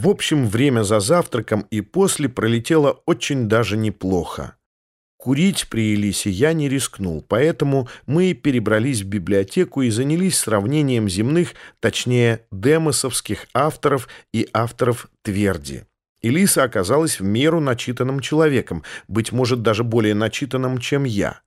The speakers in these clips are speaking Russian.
В общем, время за завтраком и после пролетело очень даже неплохо. Курить при Элисе я не рискнул, поэтому мы перебрались в библиотеку и занялись сравнением земных, точнее, демосовских авторов и авторов Тверди. Элиса оказалась в меру начитанным человеком, быть может, даже более начитанным, чем я.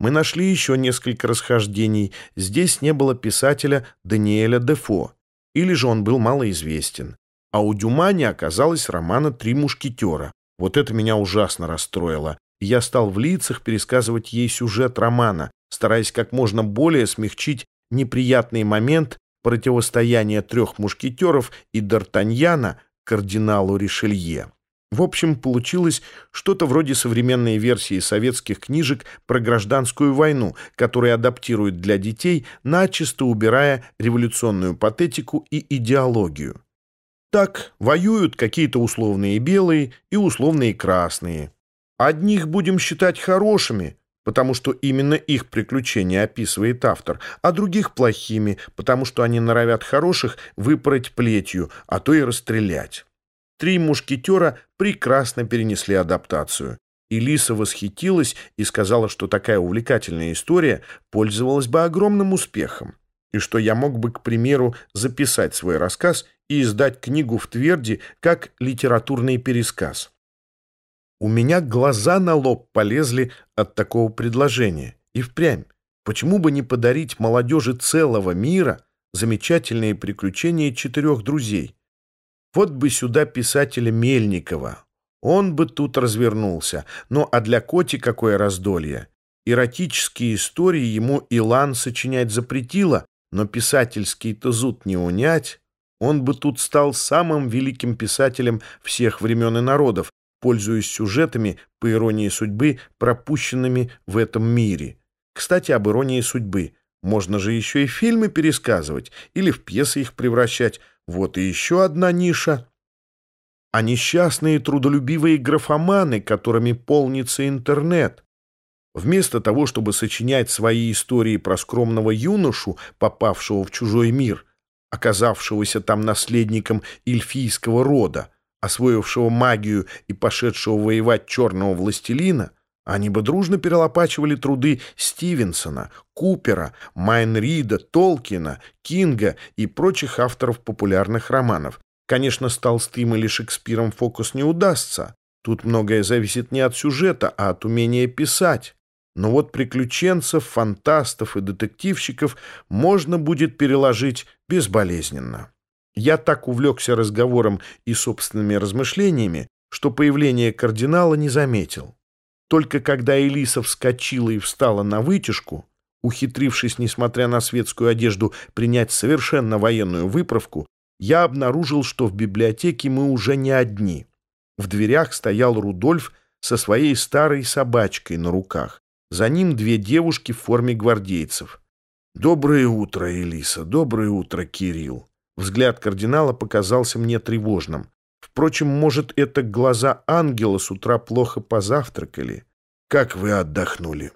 Мы нашли еще несколько расхождений. Здесь не было писателя Даниэля Дефо, или же он был малоизвестен. А у Дюма не оказалось романа «Три мушкетера». Вот это меня ужасно расстроило. И я стал в лицах пересказывать ей сюжет романа, стараясь как можно более смягчить неприятный момент противостояния трех мушкетеров и Д'Артаньяна кардиналу Ришелье. В общем, получилось что-то вроде современной версии советских книжек про гражданскую войну, которые адаптируют для детей, начисто убирая революционную патетику и идеологию. Так, воюют какие-то условные белые и условные красные. Одних будем считать хорошими, потому что именно их приключения описывает автор, а других плохими, потому что они норовят хороших выпороть плетью, а то и расстрелять. Три мушкетера прекрасно перенесли адаптацию. И восхитилась и сказала, что такая увлекательная история пользовалась бы огромным успехом, и что я мог бы, к примеру, записать свой рассказ и издать книгу в Тверди как литературный пересказ. У меня глаза на лоб полезли от такого предложения. И впрямь, почему бы не подарить молодежи целого мира замечательные приключения четырех друзей? Вот бы сюда писателя Мельникова. Он бы тут развернулся. Ну а для Коти какое раздолье. Эротические истории ему Илан сочинять запретила, но писательский-то зуд не унять. Он бы тут стал самым великим писателем всех времен и народов, пользуясь сюжетами, по иронии судьбы, пропущенными в этом мире. Кстати, об иронии судьбы. Можно же еще и фильмы пересказывать или в пьесы их превращать. Вот и еще одна ниша. А несчастные трудолюбивые графоманы, которыми полнится интернет. Вместо того, чтобы сочинять свои истории про скромного юношу, попавшего в чужой мир, оказавшегося там наследником эльфийского рода, освоившего магию и пошедшего воевать черного властелина, они бы дружно перелопачивали труды Стивенсона, Купера, Майнрида, Толкина, Кинга и прочих авторов популярных романов. Конечно, с Толстым или Шекспиром фокус не удастся. Тут многое зависит не от сюжета, а от умения писать. Но вот приключенцев, фантастов и детективщиков можно будет переложить безболезненно. Я так увлекся разговором и собственными размышлениями, что появление кардинала не заметил. Только когда Элиса вскочила и встала на вытяжку, ухитрившись, несмотря на светскую одежду, принять совершенно военную выправку, я обнаружил, что в библиотеке мы уже не одни. В дверях стоял Рудольф со своей старой собачкой на руках. За ним две девушки в форме гвардейцев. «Доброе утро, Элиса, доброе утро, Кирилл». Взгляд кардинала показался мне тревожным. Впрочем, может, это глаза ангела с утра плохо позавтракали? Как вы отдохнули?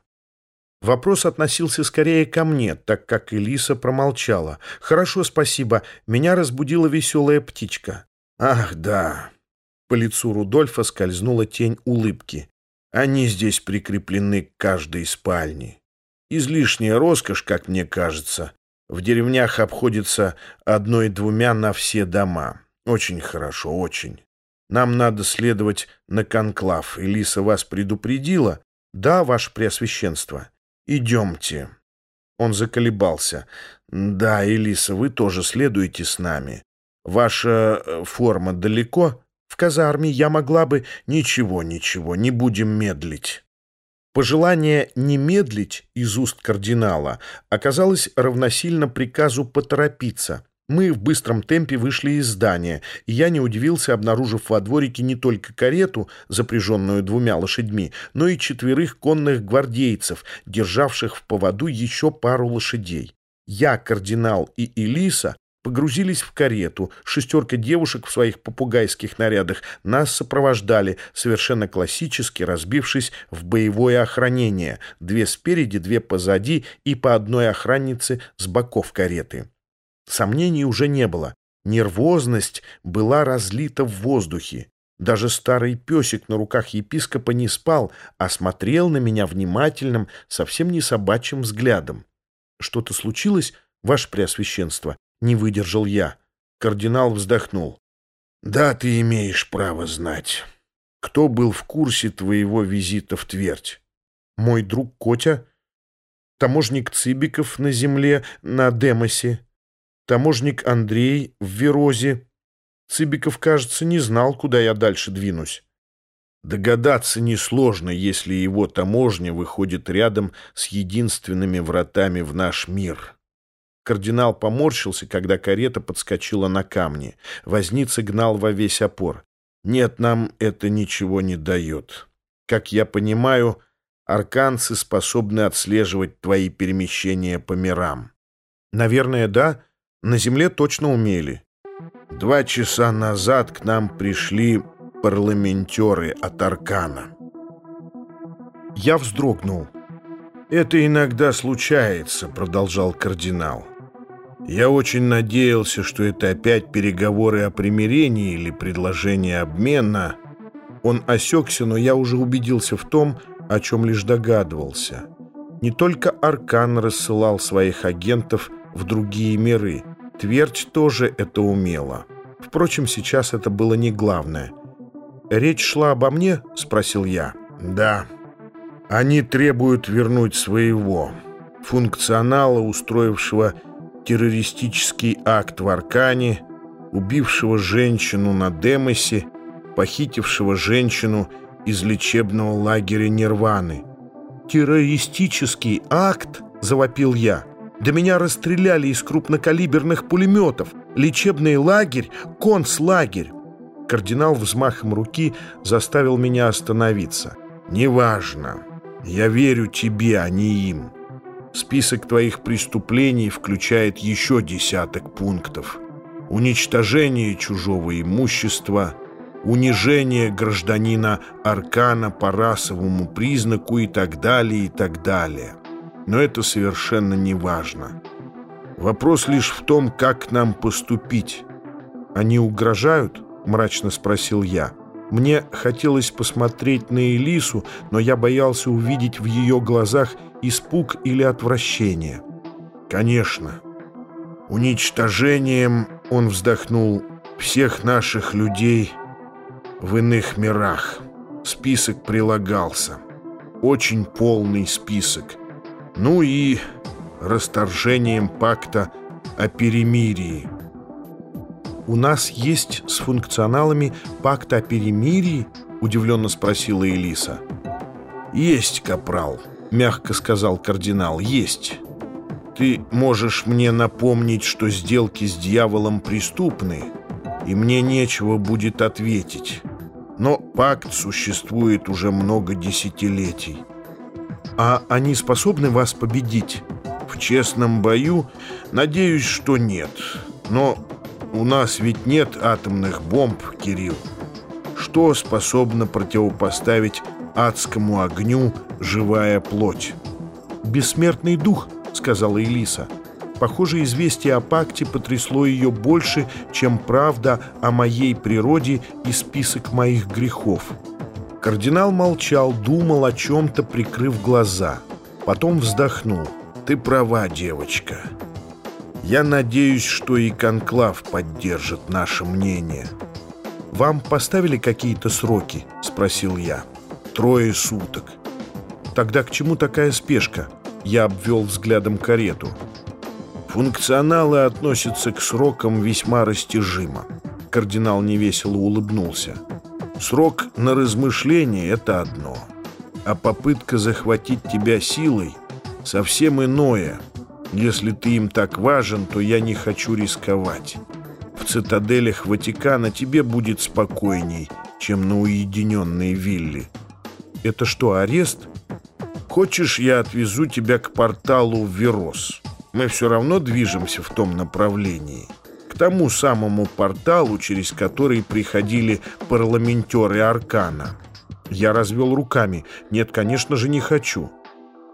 Вопрос относился скорее ко мне, так как Элиса промолчала. «Хорошо, спасибо. Меня разбудила веселая птичка». «Ах, да». По лицу Рудольфа скользнула тень улыбки. «Они здесь прикреплены к каждой спальне. Излишняя роскошь, как мне кажется. В деревнях обходится одной-двумя на все дома. Очень хорошо, очень. Нам надо следовать на конклав. Элиса вас предупредила? Да, ваше преосвященство. Идемте. Он заколебался. Да, Элиса, вы тоже следуете с нами. Ваша э, форма далеко? В казарме я могла бы... Ничего, ничего, не будем медлить. Пожелание не медлить из уст кардинала оказалось равносильно приказу поторопиться — мы в быстром темпе вышли из здания, и я не удивился, обнаружив во дворике не только карету, запряженную двумя лошадьми, но и четверых конных гвардейцев, державших в поводу еще пару лошадей. Я, кардинал и Элиса погрузились в карету, шестерка девушек в своих попугайских нарядах нас сопровождали, совершенно классически разбившись в боевое охранение, две спереди, две позади и по одной охраннице с боков кареты. Сомнений уже не было. Нервозность была разлита в воздухе. Даже старый песик на руках епископа не спал, а смотрел на меня внимательным, совсем не собачьим взглядом. «Что-то случилось, ваше преосвященство?» — не выдержал я. Кардинал вздохнул. «Да, ты имеешь право знать. Кто был в курсе твоего визита в Твердь?» «Мой друг Котя, таможник Цибиков на земле на Демосе, таможник Андрей в Верозе. Цибиков, кажется, не знал, куда я дальше двинусь». Догадаться несложно, если его таможня выходит рядом с единственными вратами в наш мир. Кардинал поморщился, когда карета подскочила на камни. Возница гнал во весь опор. «Нет, нам это ничего не дает. Как я понимаю, арканцы способны отслеживать твои перемещения по мирам». «Наверное, да. На Земле точно умели». «Два часа назад к нам пришли парламентеры от Аркана». Я вздрогнул. «Это иногда случается», — продолжал кардинал. Я очень надеялся, что это опять переговоры о примирении или предложение обмена. Он осекся, но я уже убедился в том, о чем лишь догадывался. Не только Аркан рассылал своих агентов в другие миры. Твердь тоже это умела. Впрочем, сейчас это было не главное. «Речь шла обо мне?» — спросил я. «Да. Они требуют вернуть своего, функционала, устроившего террористический акт в Аркане, убившего женщину на Демосе, похитившего женщину из лечебного лагеря Нирваны. «Террористический акт?» — завопил я. «Да меня расстреляли из крупнокалиберных пулеметов. Лечебный лагерь, концлагерь». Кардинал взмахом руки заставил меня остановиться. «Неважно. Я верю тебе, а не им». Список твоих преступлений включает еще десяток пунктов. Уничтожение чужого имущества, унижение гражданина Аркана по расовому признаку и так далее, и так далее. Но это совершенно не важно. Вопрос лишь в том, как нам поступить. «Они угрожают?» — мрачно спросил я. Мне хотелось посмотреть на Элису, но я боялся увидеть в ее глазах испуг или отвращение. «Конечно. Уничтожением, — он вздохнул, — всех наших людей в иных мирах. Список прилагался. Очень полный список. Ну и расторжением пакта о перемирии. «У нас есть с функционалами пакт о перемирии?» — удивленно спросила Элиса. «Есть, капрал», — мягко сказал кардинал, — «есть. Ты можешь мне напомнить, что сделки с дьяволом преступны, и мне нечего будет ответить. Но пакт существует уже много десятилетий. А они способны вас победить? В честном бою, надеюсь, что нет. Но у нас ведь нет атомных бомб, Кирилл. Что способно противопоставить адскому огню живая плоть? «Бессмертный дух», — сказала Элиса. Похоже, известие о пакте потрясло ее больше, чем правда о моей природе и список моих грехов. Кардинал молчал, думал о чем-то, прикрыв глаза. Потом вздохнул. «Ты права, девочка. Я надеюсь, что и Конклав поддержит наше мнение. «Вам поставили какие-то сроки?» — спросил я. «Трое суток». «Тогда к чему такая спешка?» Я обвел взглядом карету. «Функционалы относятся к срокам весьма растяжимо». Кардинал невесело улыбнулся. «Срок на размышление — это одно, а попытка захватить тебя силой — совсем иное». Если ты им так важен, то я не хочу рисковать. В цитаделях Ватикана тебе будет спокойней, чем на уединенной вилле. Это что, арест? Хочешь, я отвезу тебя к порталу Верос? Мы все равно движемся в том направлении. К тому самому порталу, через который приходили парламентеры Аркана. Я развел руками. Нет, конечно же, не хочу.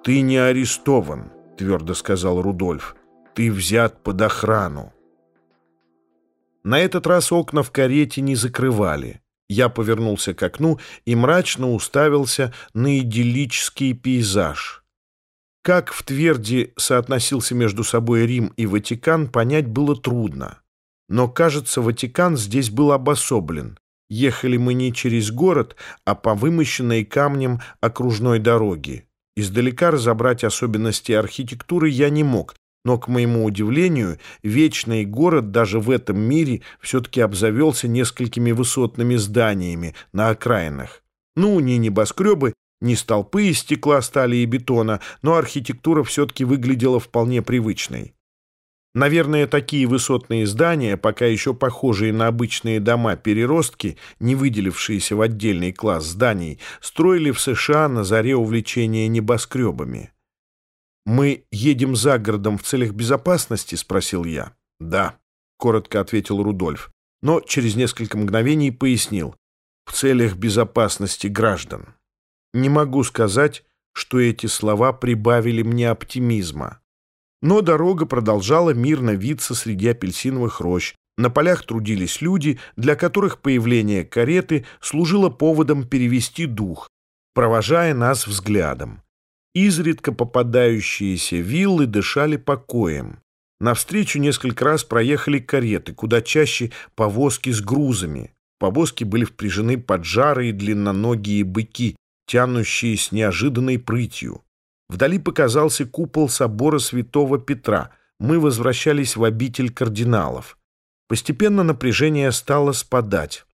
Ты не арестован твердо сказал Рудольф. «Ты взят под охрану». На этот раз окна в карете не закрывали. Я повернулся к окну и мрачно уставился на идиллический пейзаж. Как в Тверди соотносился между собой Рим и Ватикан, понять было трудно. Но, кажется, Ватикан здесь был обособлен. Ехали мы не через город, а по вымощенной камнем окружной дороге. Издалека разобрать особенности архитектуры я не мог, но, к моему удивлению, вечный город даже в этом мире все-таки обзавелся несколькими высотными зданиями на окраинах. Ну, не небоскребы, не столпы из стекла, стали и бетона, но архитектура все-таки выглядела вполне привычной. Наверное, такие высотные здания, пока еще похожие на обычные дома-переростки, не выделившиеся в отдельный класс зданий, строили в США на заре увлечения небоскребами. «Мы едем за городом в целях безопасности?» — спросил я. «Да», — коротко ответил Рудольф, но через несколько мгновений пояснил. «В целях безопасности граждан». Не могу сказать, что эти слова прибавили мне оптимизма. Но дорога продолжала мирно виться среди апельсиновых рощ. На полях трудились люди, для которых появление кареты служило поводом перевести дух, провожая нас взглядом. Изредка попадающиеся виллы дышали покоем. Навстречу несколько раз проехали кареты, куда чаще повозки с грузами. Повозки были впряжены поджарые длинноногие быки, тянущие с неожиданной прытью. Вдали показался купол собора святого Петра. Мы возвращались в обитель кардиналов. Постепенно напряжение стало спадать.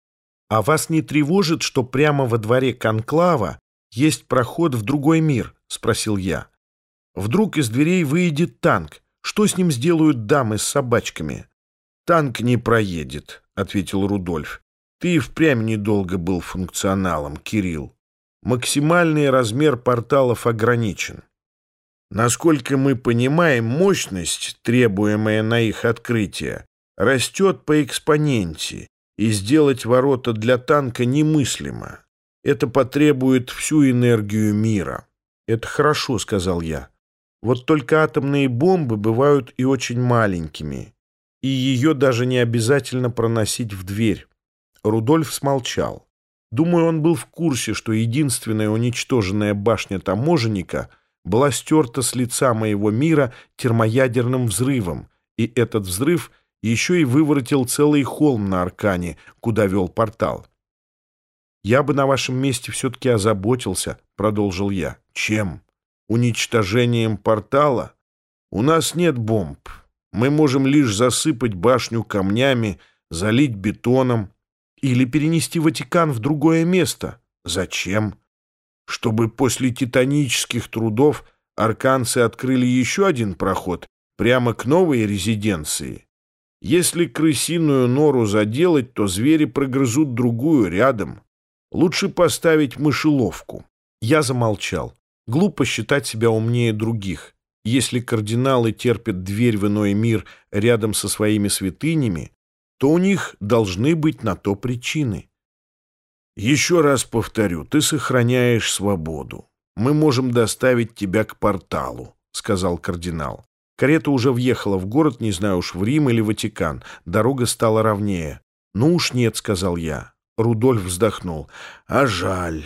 А вас не тревожит, что прямо во дворе конклава есть проход в другой мир? Спросил я. Вдруг из дверей выйдет танк. Что с ним сделают дамы с собачками? Танк не проедет, ответил Рудольф. Ты и впрямь недолго был функционалом, Кирилл максимальный размер порталов ограничен. Насколько мы понимаем, мощность, требуемая на их открытие, растет по экспоненте, и сделать ворота для танка немыслимо. Это потребует всю энергию мира. «Это хорошо», — сказал я. «Вот только атомные бомбы бывают и очень маленькими, и ее даже не обязательно проносить в дверь». Рудольф смолчал. Думаю, он был в курсе, что единственная уничтоженная башня таможенника была стерта с лица моего мира термоядерным взрывом, и этот взрыв еще и выворотил целый холм на Аркане, куда вел портал. «Я бы на вашем месте все-таки озаботился», — продолжил я. «Чем? Уничтожением портала? У нас нет бомб. Мы можем лишь засыпать башню камнями, залить бетоном, или перенести Ватикан в другое место. Зачем? Чтобы после титанических трудов арканцы открыли еще один проход прямо к новой резиденции. Если крысиную нору заделать, то звери прогрызут другую рядом. Лучше поставить мышеловку. Я замолчал. Глупо считать себя умнее других. Если кардиналы терпят дверь в иной мир рядом со своими святынями, то у них должны быть на то причины. Еще раз повторю, ты сохраняешь свободу. Мы можем доставить тебя к порталу, сказал кардинал. Карета уже въехала в город, не знаю уж, в Рим или Ватикан. Дорога стала ровнее. «Ну уж нет», — сказал я. Рудольф вздохнул. «А жаль.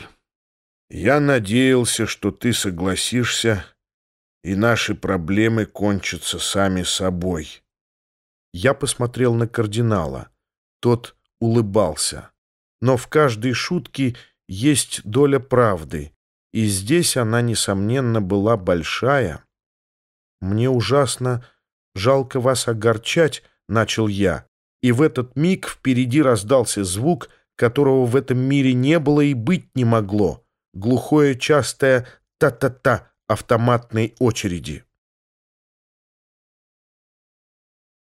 Я надеялся, что ты согласишься, и наши проблемы кончатся сами собой». Я посмотрел на кардинала. Тот улыбался. Но в каждой шутке есть доля правды, и здесь она, несомненно, была большая. «Мне ужасно жалко вас огорчать», — начал я, и в этот миг впереди раздался звук, которого в этом мире не было и быть не могло, глухое частое «та-та-та» автоматной очереди.